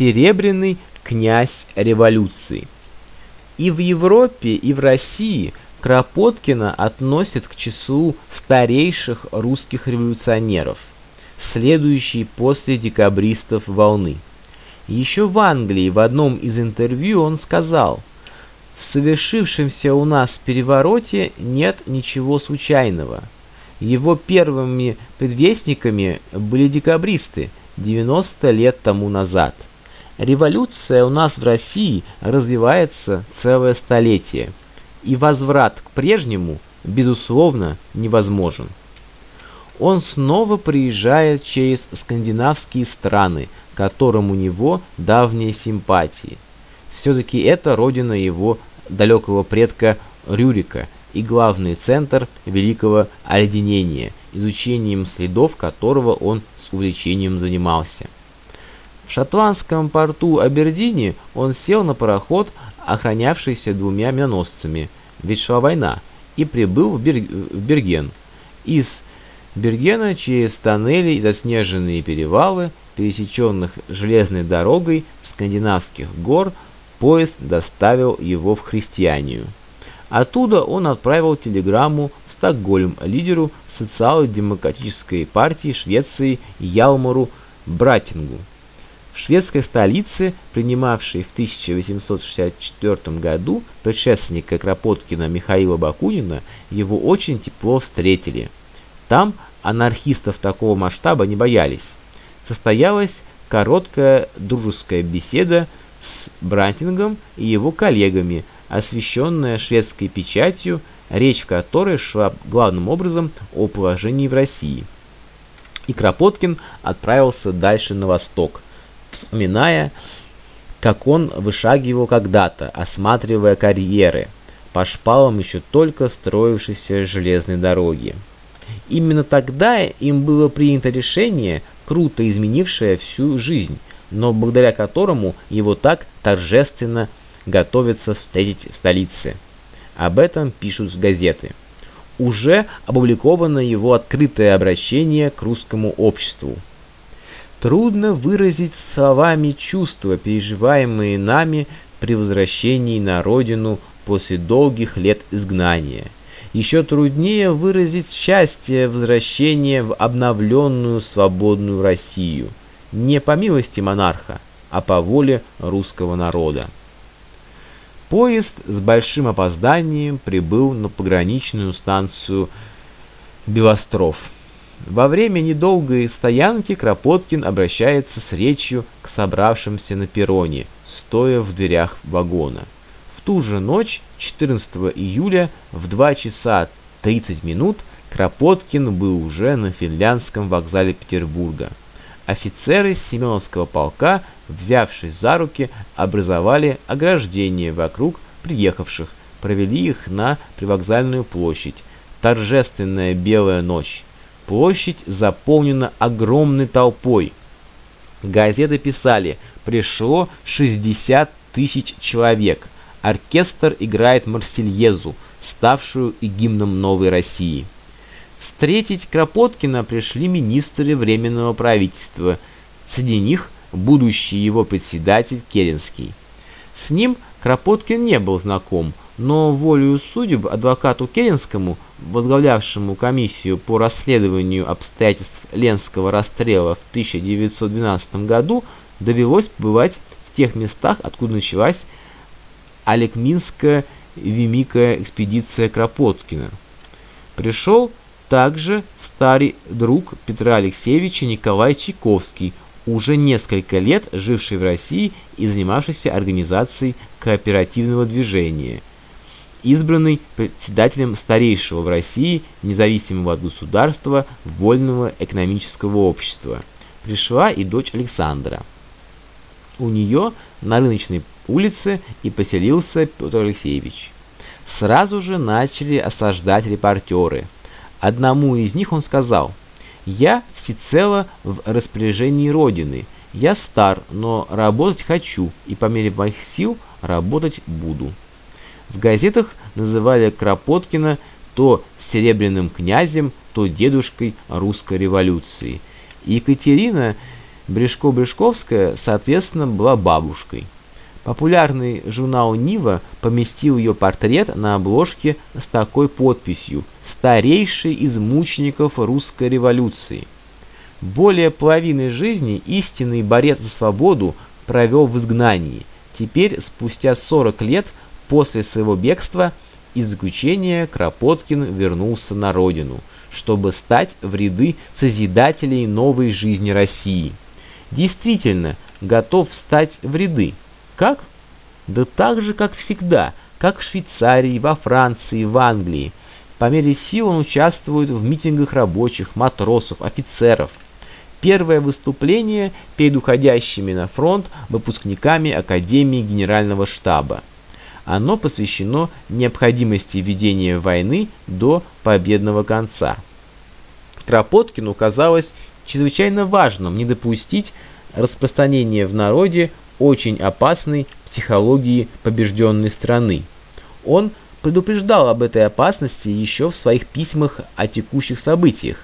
Серебряный князь революции. И в Европе, и в России Кропоткина относят к числу старейших русских революционеров, следующий после декабристов волны. Еще в Англии в одном из интервью он сказал, «В совершившемся у нас перевороте нет ничего случайного. Его первыми предвестниками были декабристы 90 лет тому назад». Революция у нас в России развивается целое столетие, и возврат к прежнему, безусловно, невозможен. Он снова приезжает через скандинавские страны, которым у него давние симпатии. Все-таки это родина его далекого предка Рюрика и главный центр великого оледенения, изучением следов которого он с увлечением занимался. В шотландском порту Абердине он сел на пароход, охранявшийся двумя миноносцами, ведь шла война, и прибыл в, Бер... в Берген. Из Бергена через тоннели и заснеженные перевалы, пересеченных железной дорогой скандинавских гор, поезд доставил его в Христианию. Оттуда он отправил телеграмму в Стокгольм лидеру социал-демократической партии Швеции Ялмару Братингу. Шведской столице, принимавшей в 1864 году предшественника Кропоткина Михаила Бакунина, его очень тепло встретили. Там анархистов такого масштаба не боялись. Состоялась короткая дружеская беседа с Брантингом и его коллегами, освещенная шведской печатью, речь в которой шла главным образом о положении в России. И Кропоткин отправился дальше на восток – вспоминая, как он вышагивал когда-то, осматривая карьеры по шпалам еще только строившейся железной дороги. Именно тогда им было принято решение, круто изменившее всю жизнь, но благодаря которому его так торжественно готовятся встретить в столице. Об этом пишут газеты. Уже опубликовано его открытое обращение к русскому обществу. Трудно выразить словами чувства, переживаемые нами при возвращении на родину после долгих лет изгнания. Еще труднее выразить счастье возвращения в обновленную свободную Россию. Не по милости монарха, а по воле русского народа. Поезд с большим опозданием прибыл на пограничную станцию Белостров. Во время недолгой стоянки Кропоткин обращается с речью к собравшимся на перроне, стоя в дверях вагона. В ту же ночь, 14 июля, в 2 часа 30 минут, Кропоткин был уже на финляндском вокзале Петербурга. Офицеры Семеновского полка, взявшись за руки, образовали ограждение вокруг приехавших, провели их на привокзальную площадь. Торжественная белая ночь. Площадь заполнена огромной толпой. Газеты писали, пришло 60 тысяч человек. Оркестр играет Марсельезу, ставшую и гимном новой России. Встретить Кропоткина пришли министры Временного правительства, среди них будущий его председатель Керенский. С ним Кропоткин не был знаком, но волею судеб адвокату Керенскому, возглавлявшему комиссию по расследованию обстоятельств Ленского расстрела в 1912 году, довелось побывать в тех местах, откуда началась Олекминская Вимикая экспедиция Кропоткина. Пришел также старый друг Петра Алексеевича Николай Чайковский, уже несколько лет живший в России и занимавшийся организацией кооперативного движения – избранный председателем старейшего в России независимого от государства вольного экономического общества. Пришла и дочь Александра. У нее на рыночной улице и поселился Петр Алексеевич. Сразу же начали осаждать репортеры. Одному из них он сказал, «Я всецело в распоряжении Родины. Я стар, но работать хочу, и по мере моих сил работать буду». В газетах называли Кропоткина то серебряным князем, то дедушкой русской революции. Екатерина Брешко-Брешковская, соответственно, была бабушкой. Популярный журнал «Нива» поместил ее портрет на обложке с такой подписью «Старейший из мучеников русской революции». Более половины жизни истинный борец за свободу провел в изгнании. Теперь, спустя 40 лет после своего бегства из заключения, Кропоткин вернулся на родину, чтобы стать в ряды созидателей новой жизни России. Действительно, готов встать в ряды. Как? Да так же, как всегда, как в Швейцарии, во Франции, в Англии. По мере сил он участвует в митингах рабочих, матросов, офицеров. Первое выступление перед уходящими на фронт выпускниками Академии Генерального штаба. Оно посвящено необходимости ведения войны до победного конца. Кропоткину казалось чрезвычайно важным не допустить распространения в народе очень опасной психологии побежденной страны. Он предупреждал об этой опасности еще в своих письмах о текущих событиях.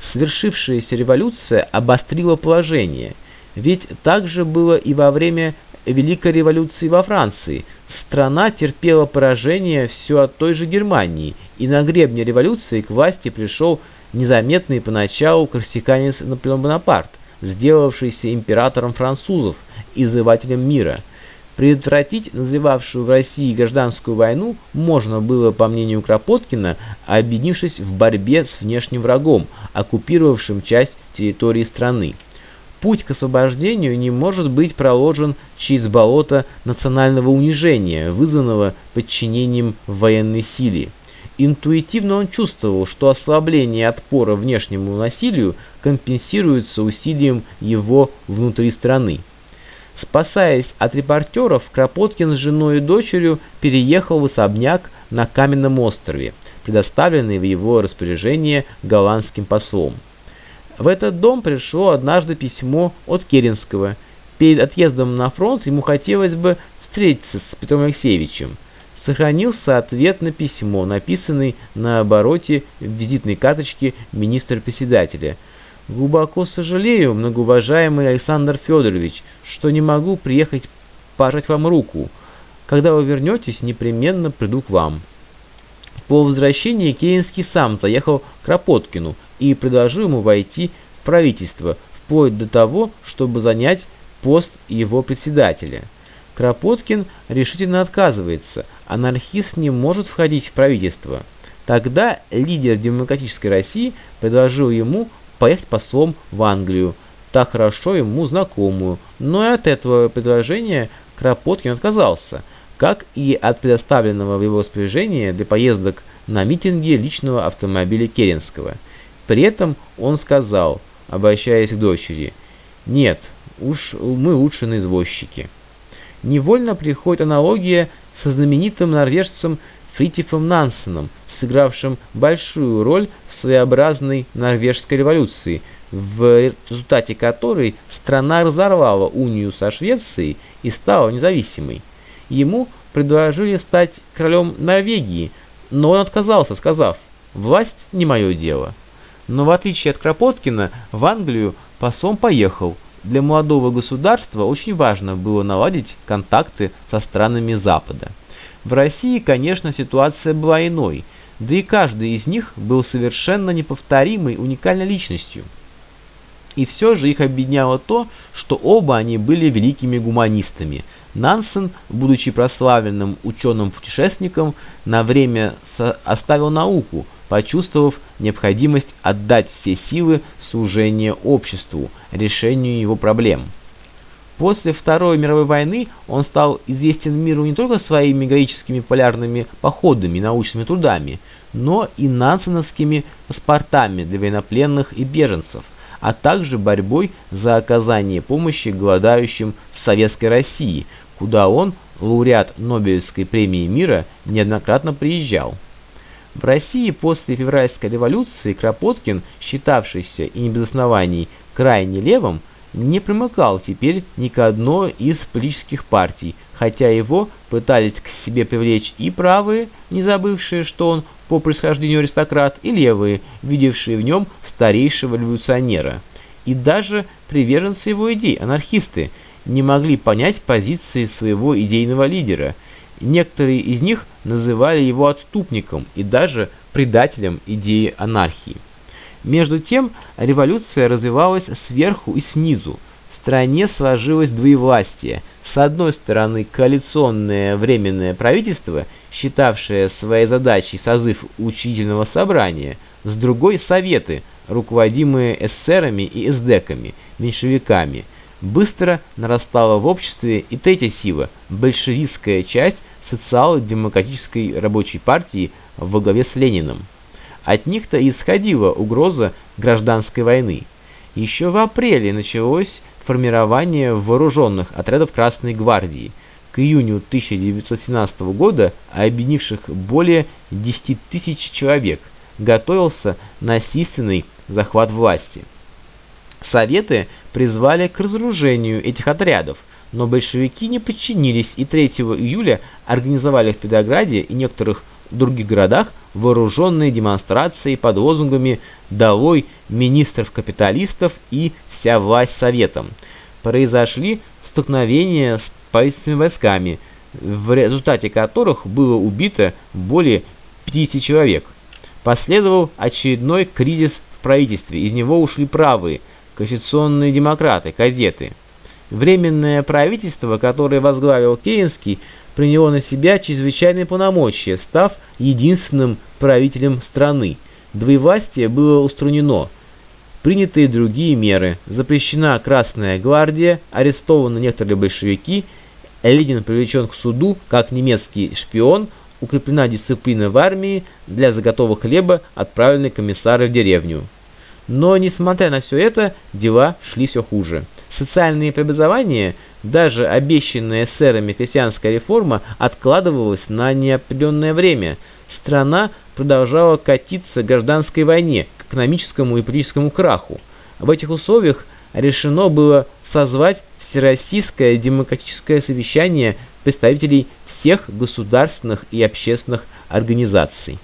Свершившаяся революция обострила положение, ведь так же было и во время Великой революции во Франции. Страна терпела поражение все от той же Германии, и на гребне революции к власти пришел незаметный поначалу корсиканец Наполеон Бонапарт, сделавшийся императором французов и завоевателем мира. Предотвратить назревавшую в России гражданскую войну можно было, по мнению Кропоткина, объединившись в борьбе с внешним врагом, оккупировавшим часть территории страны. Путь к освобождению не может быть проложен через болото национального унижения, вызванного подчинением военной силе. Интуитивно он чувствовал, что ослабление отпора внешнему насилию компенсируется усилием его внутри страны. Спасаясь от репортеров, Кропоткин с женой и дочерью переехал в особняк на Каменном острове, предоставленный в его распоряжение голландским послом. В этот дом пришло однажды письмо от Керенского. Перед отъездом на фронт ему хотелось бы встретиться с Петром Алексеевичем. Сохранился ответ на письмо, написанный на обороте визитной карточки министра-председателя. «Глубоко сожалею, многоуважаемый Александр Федорович, что не могу приехать пожать вам руку. Когда вы вернетесь, непременно приду к вам». По возвращении Керенский сам заехал к Кропоткину и предложил ему войти в правительство, вплоть до того, чтобы занять пост его председателя. Кропоткин решительно отказывается, анархист не может входить в правительство. Тогда лидер демократической России предложил ему поехать послом в Англию, так хорошо ему знакомую, но и от этого предложения Кропоткин отказался – как и от предоставленного в его распоряжение для поездок на митинги личного автомобиля Керенского. При этом он сказал, обращаясь к дочери, «Нет, уж мы лучше на извозчике». Невольно приходит аналогия со знаменитым норвежцем Фритифом Нансеном, сыгравшим большую роль в своеобразной норвежской революции, в результате которой страна разорвала унию со Швецией и стала независимой. Ему предложили стать королем Норвегии, но он отказался, сказав «Власть не мое дело». Но в отличие от Кропоткина, в Англию послом поехал. Для молодого государства очень важно было наладить контакты со странами Запада. В России, конечно, ситуация была иной, да и каждый из них был совершенно неповторимой, уникальной личностью. И все же их объединяло то, что оба они были великими гуманистами – Нансен, будучи прославленным ученым-путешественником, на время оставил науку, почувствовав необходимость отдать все силы служения обществу, решению его проблем. После Второй мировой войны он стал известен миру не только своими героическими полярными походами и научными трудами, но и нансеновскими паспортами для военнопленных и беженцев, а также борьбой за оказание помощи голодающим в Советской России – куда он, лауреат Нобелевской премии мира, неоднократно приезжал. В России после февральской революции Кропоткин, считавшийся и не без оснований крайне левым, не примыкал теперь ни к одной из политических партий, хотя его пытались к себе привлечь и правые, не забывшие, что он по происхождению аристократ, и левые, видевшие в нем старейшего революционера. И даже приверженцы его идей, анархисты, не могли понять позиции своего идейного лидера. Некоторые из них называли его отступником и даже предателем идеи анархии. Между тем, революция развивалась сверху и снизу. В стране сложилось двоевластие. С одной стороны, коалиционное временное правительство, считавшее своей задачей созыв учительного собрания, с другой – советы, руководимые эсерами и эсдеками, меньшевиками. Быстро нарастала в обществе и третья сила – большевистская часть социал-демократической рабочей партии во главе с Лениным. От них-то исходила угроза гражданской войны. Еще в апреле началось формирование вооруженных отрядов Красной Гвардии. К июню 1917 года, объединивших более 10 тысяч человек, готовился насильственный захват власти. Советы призвали к разоружению этих отрядов, но большевики не подчинились и 3 июля организовали в Петрограде и некоторых других городах вооруженные демонстрации под лозунгами «Долой министров-капиталистов» и «Вся власть советом». Произошли столкновения с правительственными войсками, в результате которых было убито более 50 человек. Последовал очередной кризис в правительстве, из него ушли правые, конституционные демократы, кадеты. Временное правительство, которое возглавил Керенский, принял на себя чрезвычайные полномочия, став единственным правителем страны. Двоевластие было устранено. Приняты другие меры. Запрещена Красная Гвардия, арестованы некоторые большевики, Ленин привлечен к суду как немецкий шпион, укреплена дисциплина в армии, для заготовок хлеба отправлены комиссары в деревню. Но, несмотря на все это, дела шли все хуже. Социальные преобразования – даже обещанная сэрами крестьянская реформа откладывалась на неопределенное время. Страна продолжала катиться к гражданской войне, к экономическому и политическому краху. В этих условиях решено было созвать Всероссийское демократическое совещание представителей всех государственных и общественных организаций.